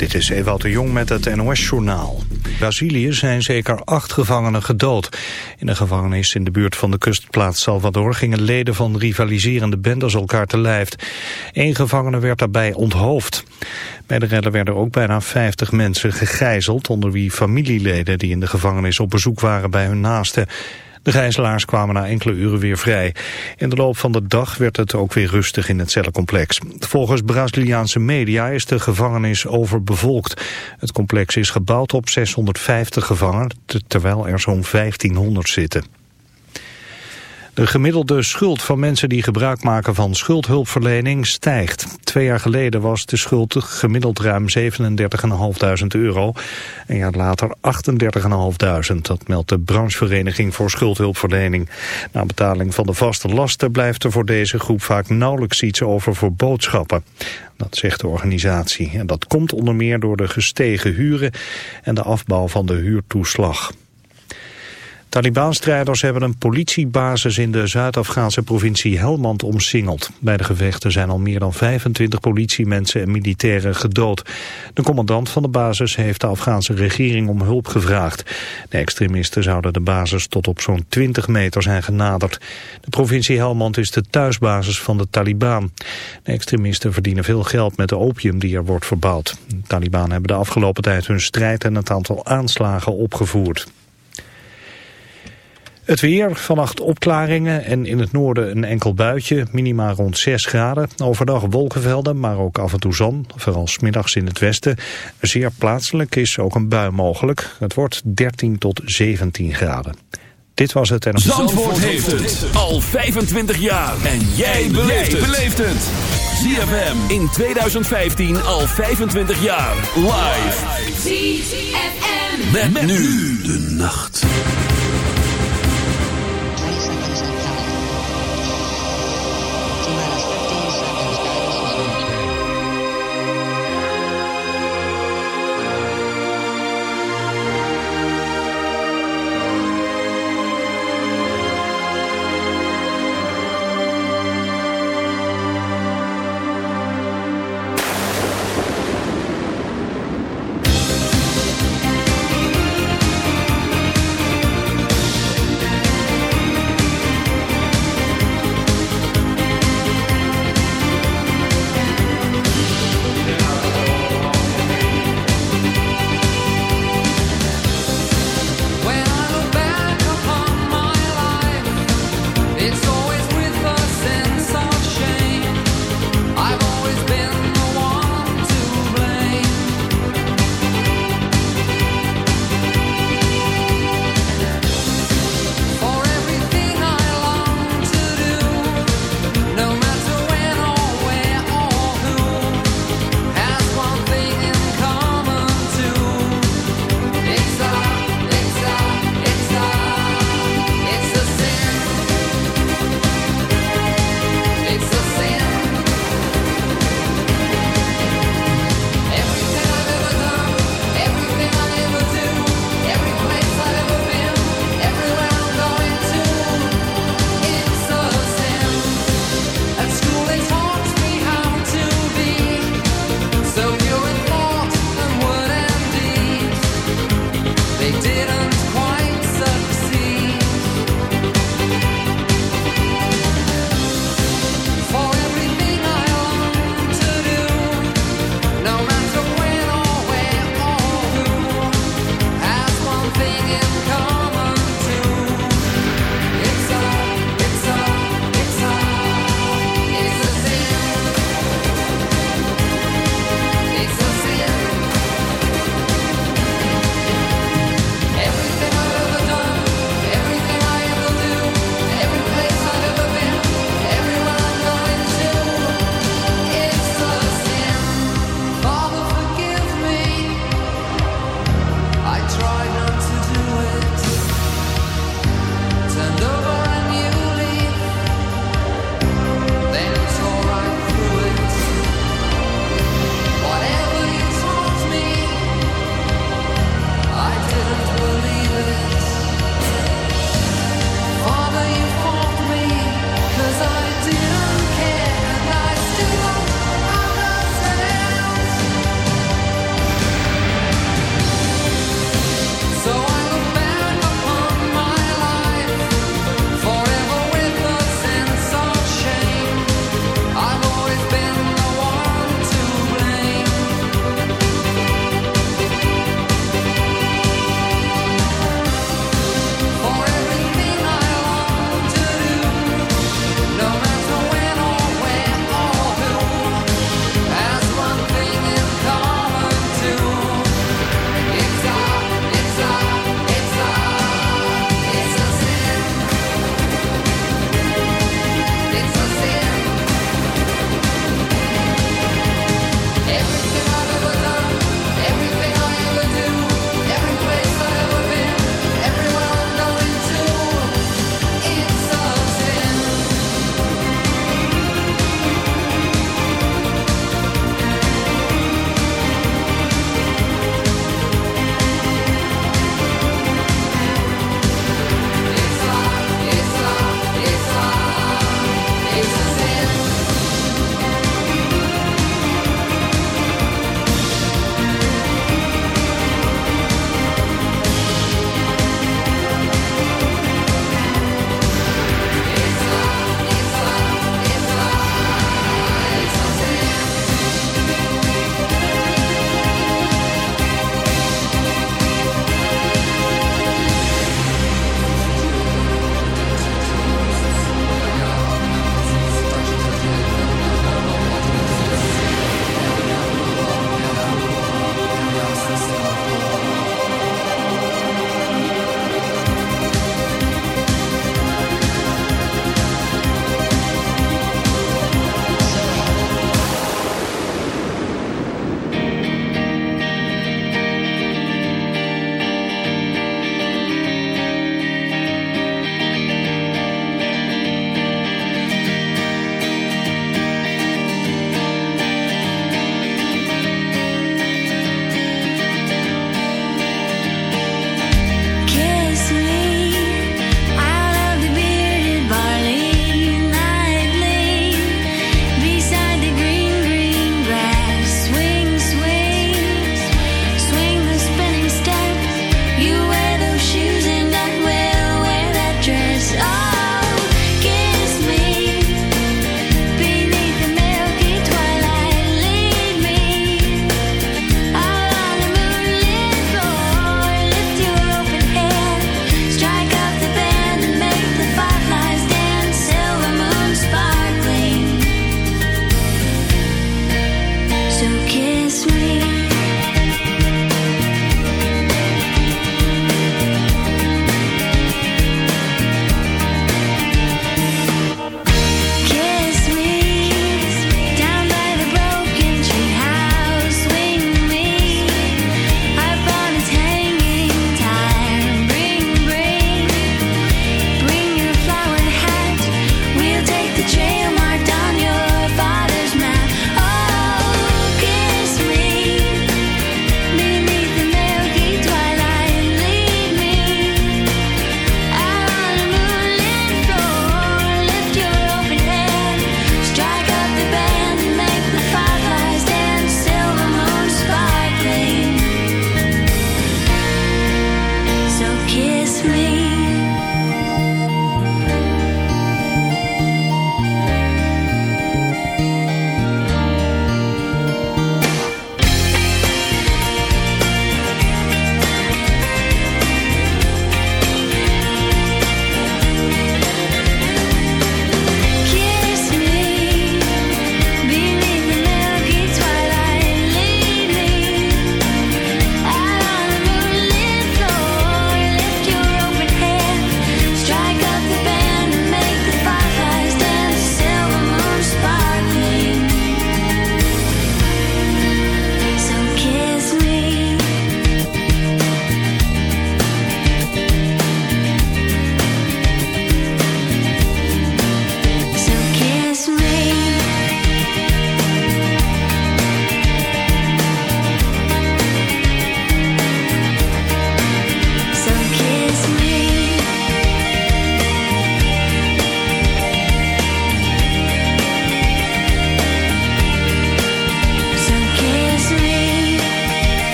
Dit is Ewout de Jong met het NOS-journaal. Brazilië zijn zeker acht gevangenen gedood. In de gevangenis in de buurt van de kustplaats Salvador... gingen leden van rivaliserende bendes elkaar te lijf. Eén gevangene werd daarbij onthoofd. Bij de redden werden ook bijna 50 mensen gegijzeld... onder wie familieleden die in de gevangenis op bezoek waren bij hun naasten. De gijzelaars kwamen na enkele uren weer vrij. In de loop van de dag werd het ook weer rustig in het cellencomplex. Volgens Braziliaanse media is de gevangenis overbevolkt. Het complex is gebouwd op 650 gevangenen, terwijl er zo'n 1500 zitten. De gemiddelde schuld van mensen die gebruik maken van schuldhulpverlening stijgt. Twee jaar geleden was de schuld gemiddeld ruim 37.500 euro. Een jaar later 38.500. Dat meldt de branchevereniging voor schuldhulpverlening. Na betaling van de vaste lasten blijft er voor deze groep vaak nauwelijks iets over voor boodschappen. Dat zegt de organisatie. En dat komt onder meer door de gestegen huren en de afbouw van de huurtoeslag. Taliban-strijders hebben een politiebasis in de Zuid-Afghaanse provincie Helmand omsingeld. Bij de gevechten zijn al meer dan 25 politiemensen en militairen gedood. De commandant van de basis heeft de Afghaanse regering om hulp gevraagd. De extremisten zouden de basis tot op zo'n 20 meter zijn genaderd. De provincie Helmand is de thuisbasis van de Taliban. De extremisten verdienen veel geld met de opium die er wordt verbouwd. De Taliban hebben de afgelopen tijd hun strijd en het aantal aanslagen opgevoerd. Het weer, vannacht opklaringen en in het noorden een enkel buitje, minima rond 6 graden. Overdag wolkenvelden, maar ook af en toe zon, vooral smiddags in het westen. Zeer plaatselijk is ook een bui mogelijk. Het wordt 13 tot 17 graden. Dit was het en... Zandvoort, Zandvoort heeft het al 25 jaar. En jij beleeft het. ZFM in 2015 al 25 jaar. Live. ZFM. met nu de nacht.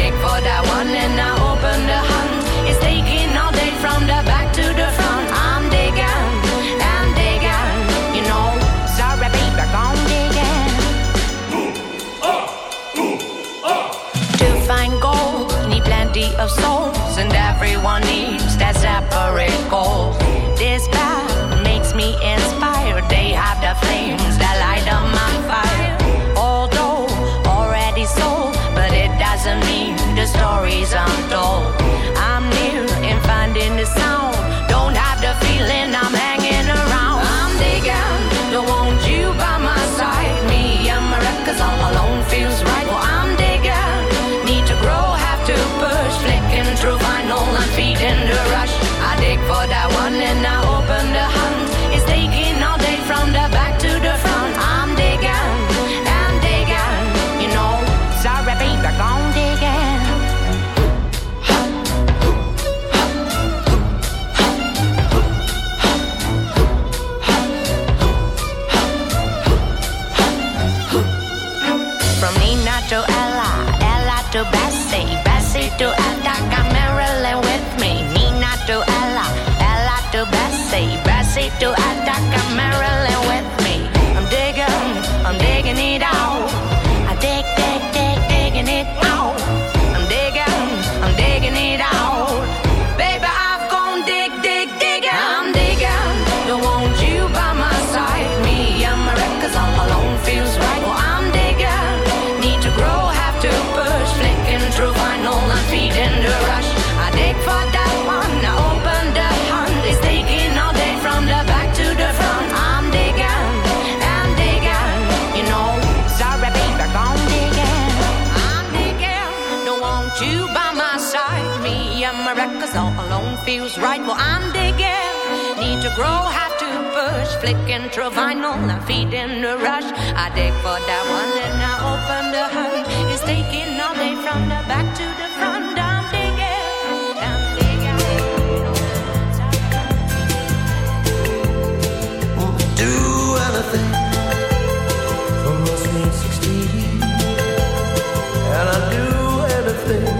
dig for that one and I open the hunt. It's taking all day from the all alone feels right. Well, I'm digging. Need to grow, have to push. Flicking through vinyl, I'm feeding the rush. I dig for that one, then I open the hunt. It's taking all day from the back to the front. I'm digging. I'm digging. Do anything 16, and I do anything.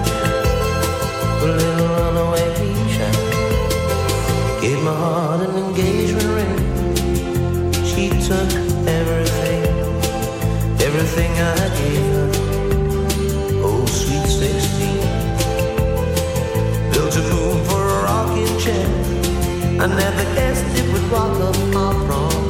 I never guessed it would walk up my prom.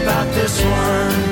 about this one.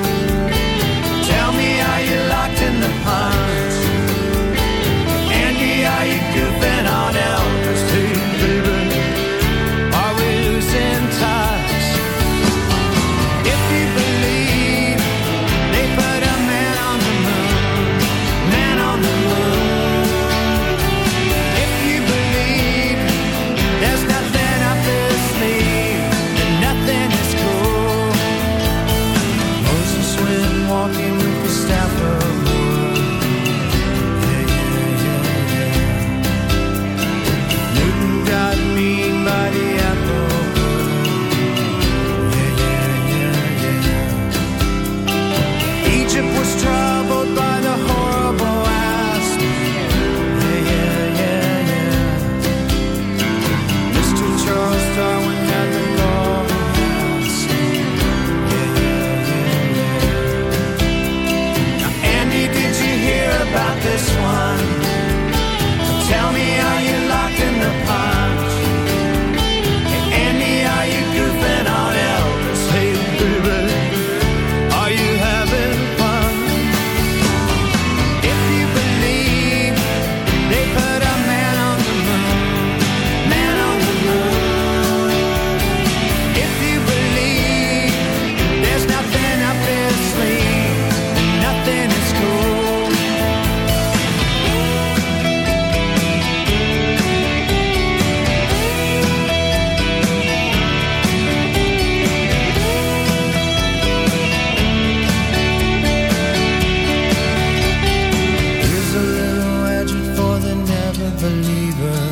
believer.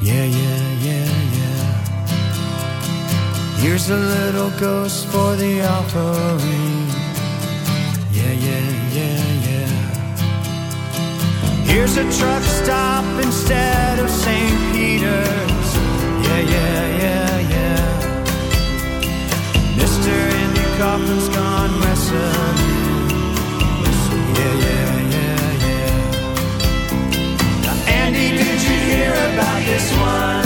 Yeah, yeah, yeah, yeah. Here's a little ghost for the offering. Yeah, yeah, yeah, yeah. Here's a truck stop instead of St. Peter's. Yeah, yeah, yeah, yeah. Mister Andy Kaufman's gone wrestling. Yeah, yeah. About this one?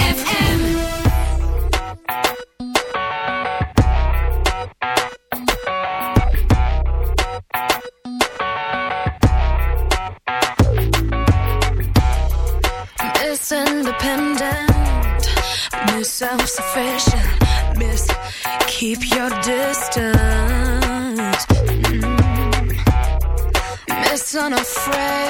unafraid.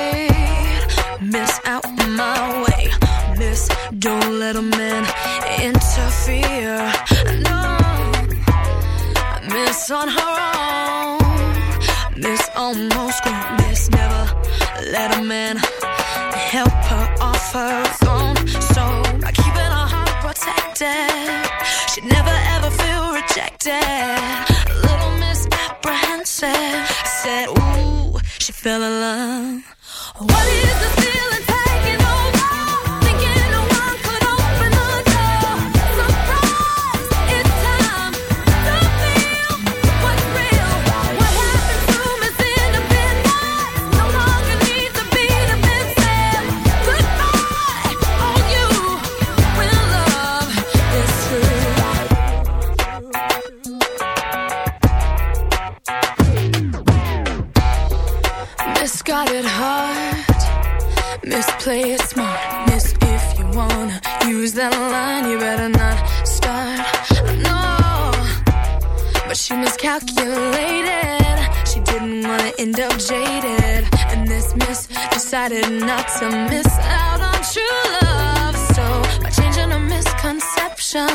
decided not to miss out on true love. So by changing a misconception,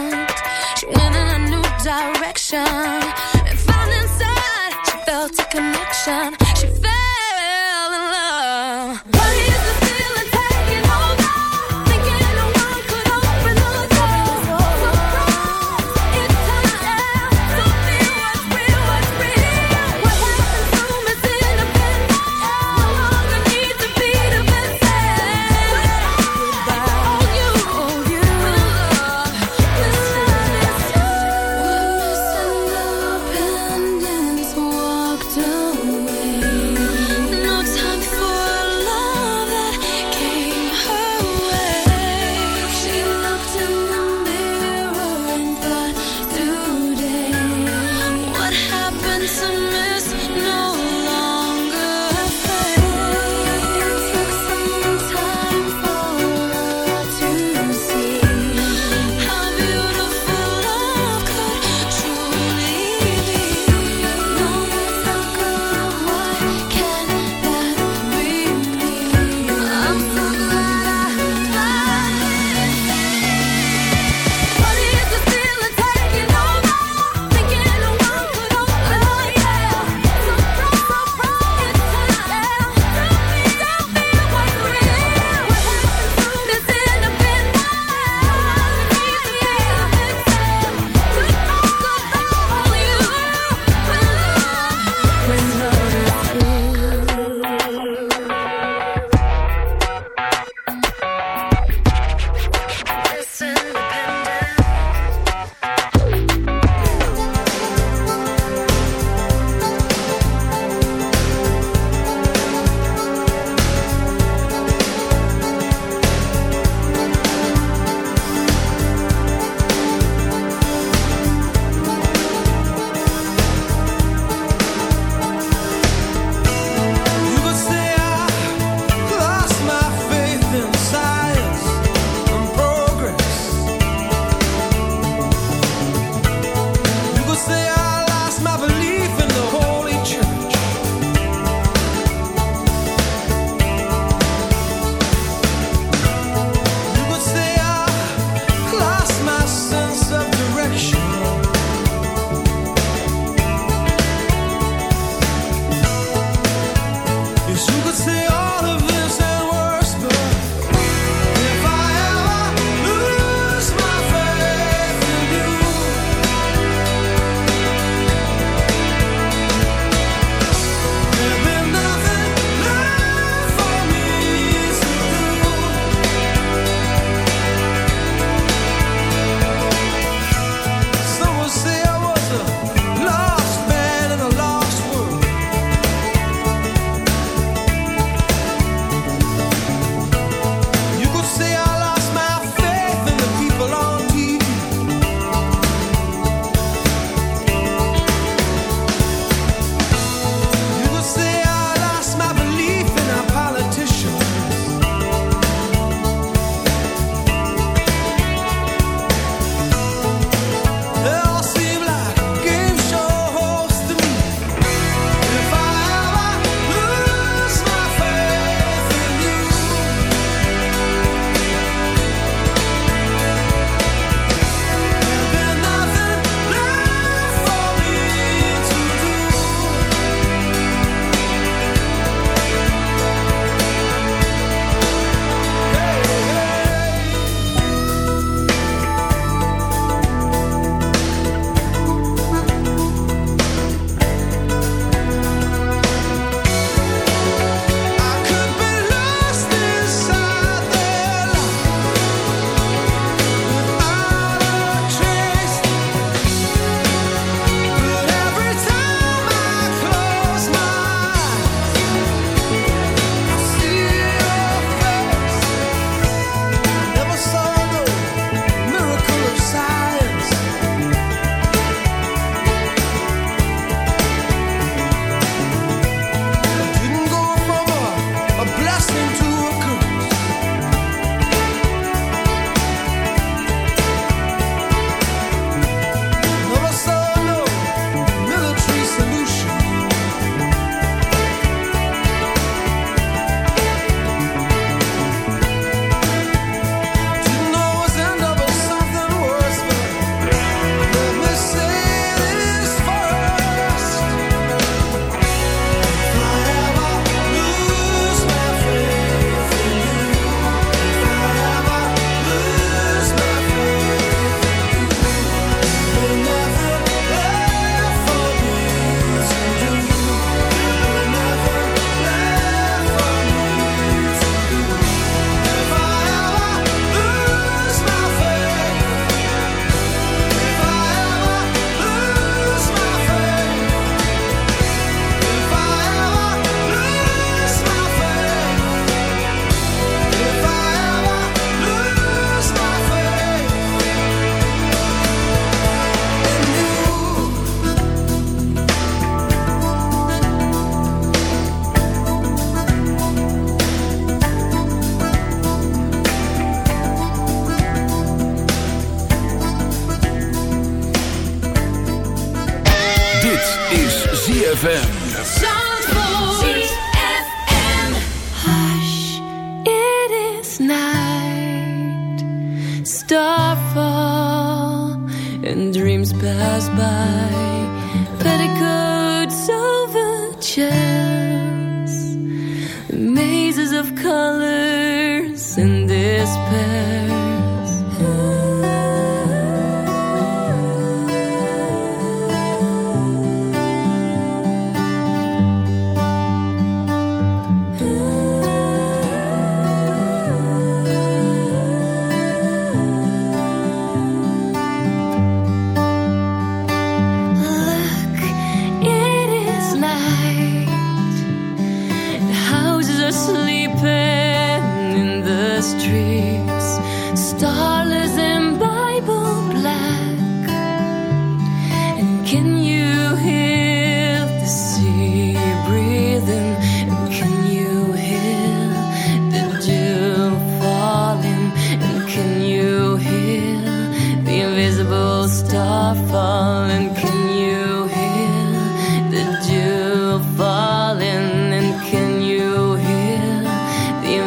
she went in a new direction and found inside she felt a connection. She fell in love.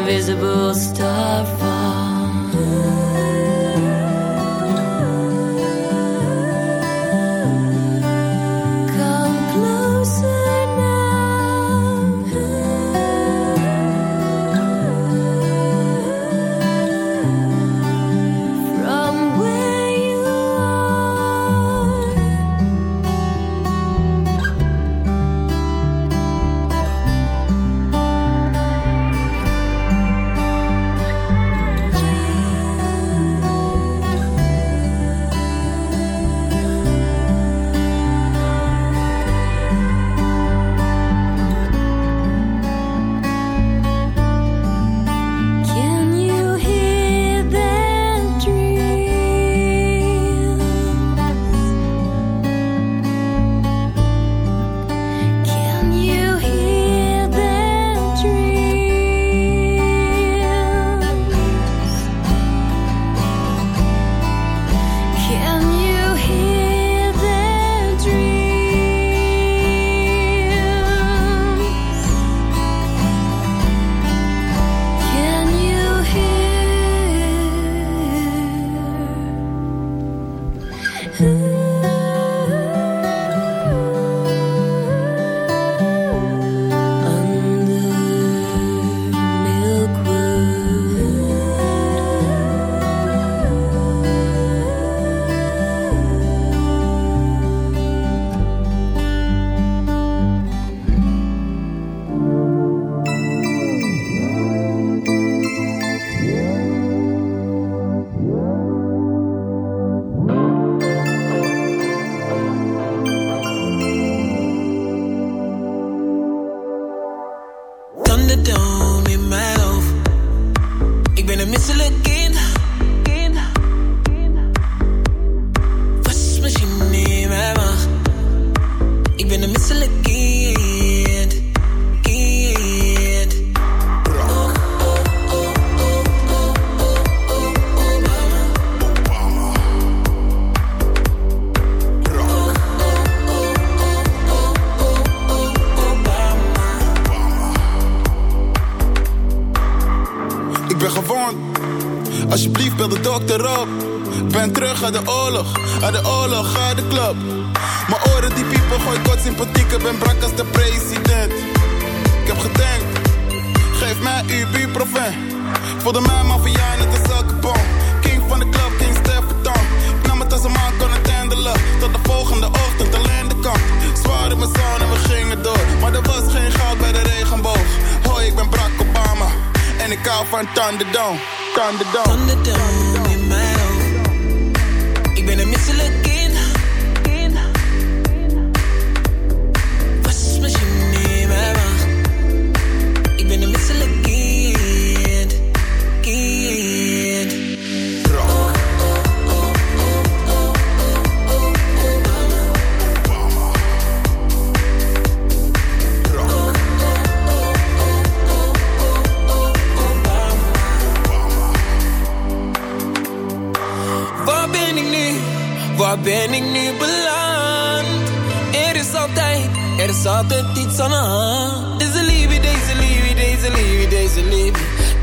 Invisible star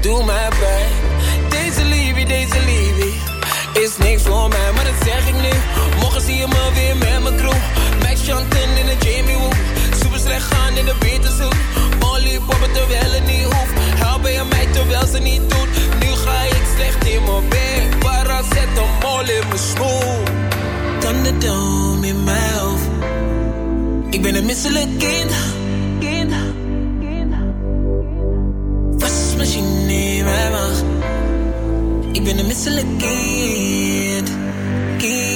Doe mij pijn. Deze liefie, deze liefie. Is niks voor mij, maar dat zeg ik nu. Morgen zie je me weer met mijn crew. Max Chanten in de Jamie Woo. Super slecht gaan in de Beterzoek. Molly poppen terwijl het niet hoeft. Helpen je mij terwijl ze niet doet. Nu ga ik slecht in mijn bed. Para zet een mol in mijn schoen. Thunderdome in mijn hoofd. Ik ben een misselijk kind. been a missile again. again.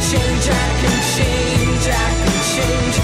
Change, I can change, I can change,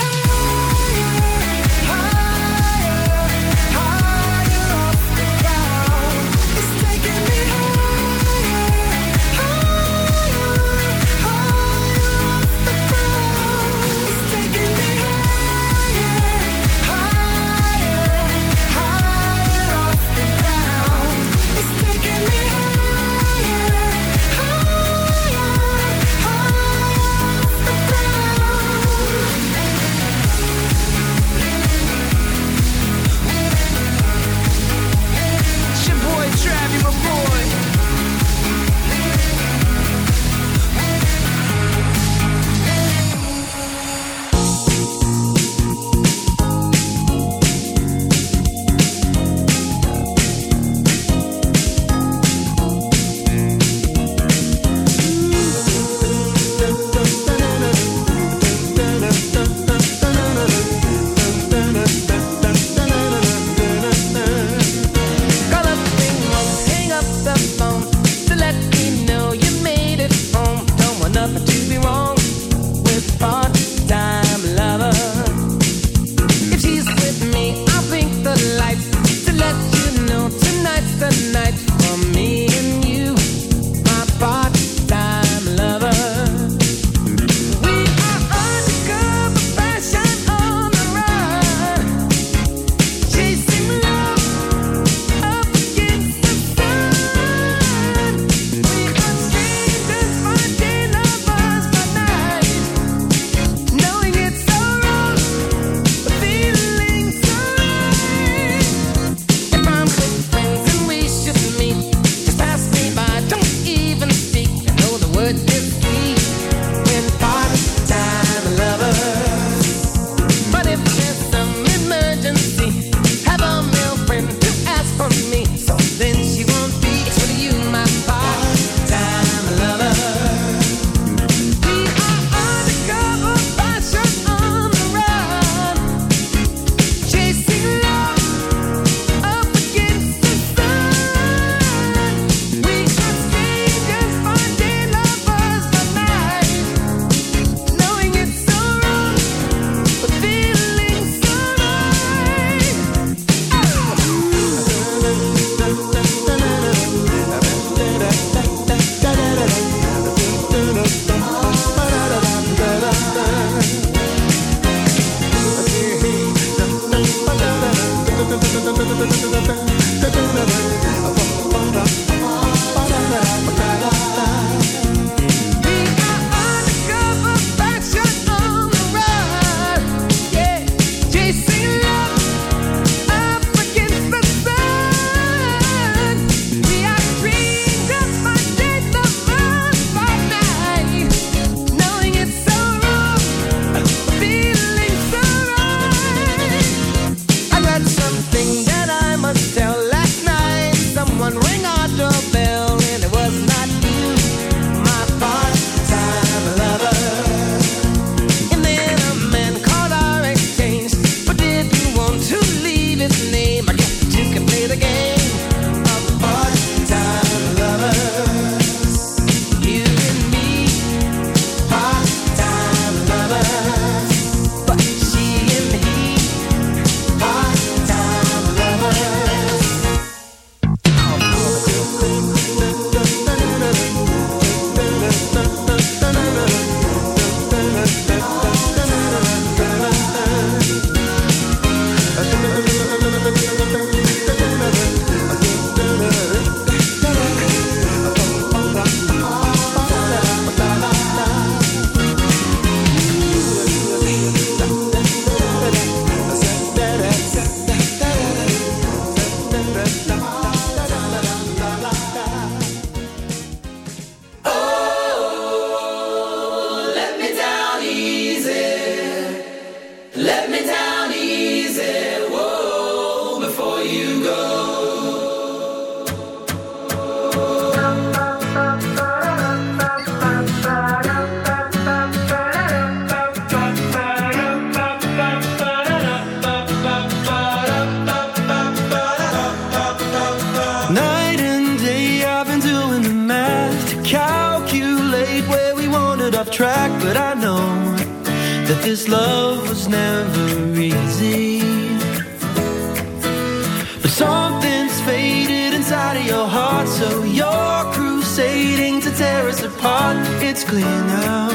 apart, it's clear now.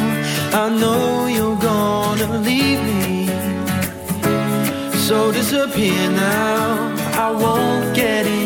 I know you're gonna leave me. So disappear now, I won't get in.